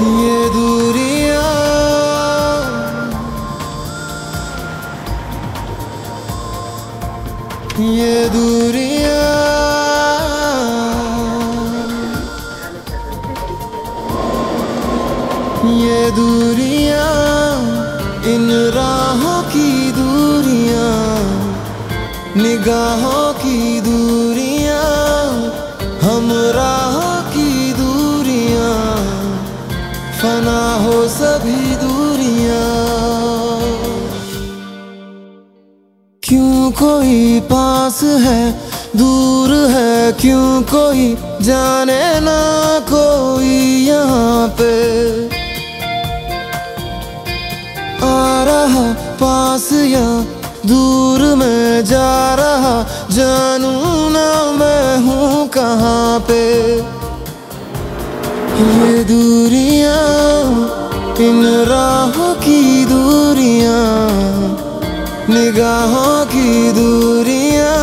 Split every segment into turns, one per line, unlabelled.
ये दूरिया। ये ये इन राहों की दूरिया निगाहों फना हो सभी दूरियाँ। क्यों कोई पास है, दूर है? क्यों कोई जाने ना कोई यहाँ पे? आ रहा पास या दूर में जा रहा, जानू ना मैं हूँ कहाँ पे? इन राहों की दूरियाँ, निगाहों की दूरियाँ,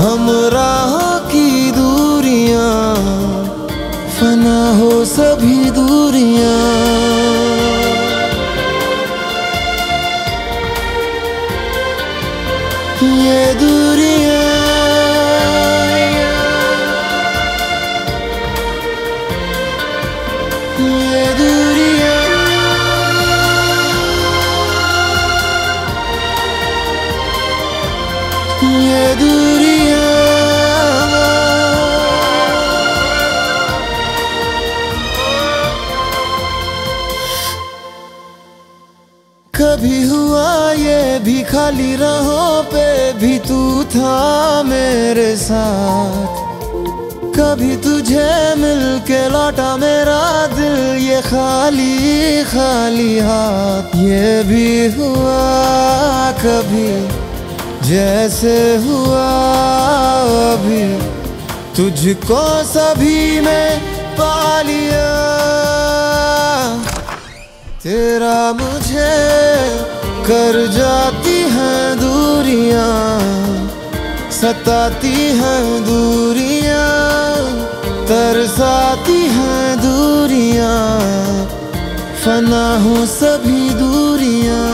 हम राहों की दूरियाँ, फना हो सभी दूरियाँ। ये दूरियाँ ये दूरियाँ। ये कभी हुआ ये भी खाली राहों पे भी तू था मेरे साथ। कभी तुझे मिल के लौटा मेरा दिल ये खाली खाली हाथ। ये भी हुआ कभी। जैसे हुआ अभी, तुझको सभी में पा लिया। तेरा मुझे कर जाती हैं दूरियाँ, सताती हैं दूरियाँ, तरसाती हैं दूरियाँ, फना हूँ सभी दूरियाँ।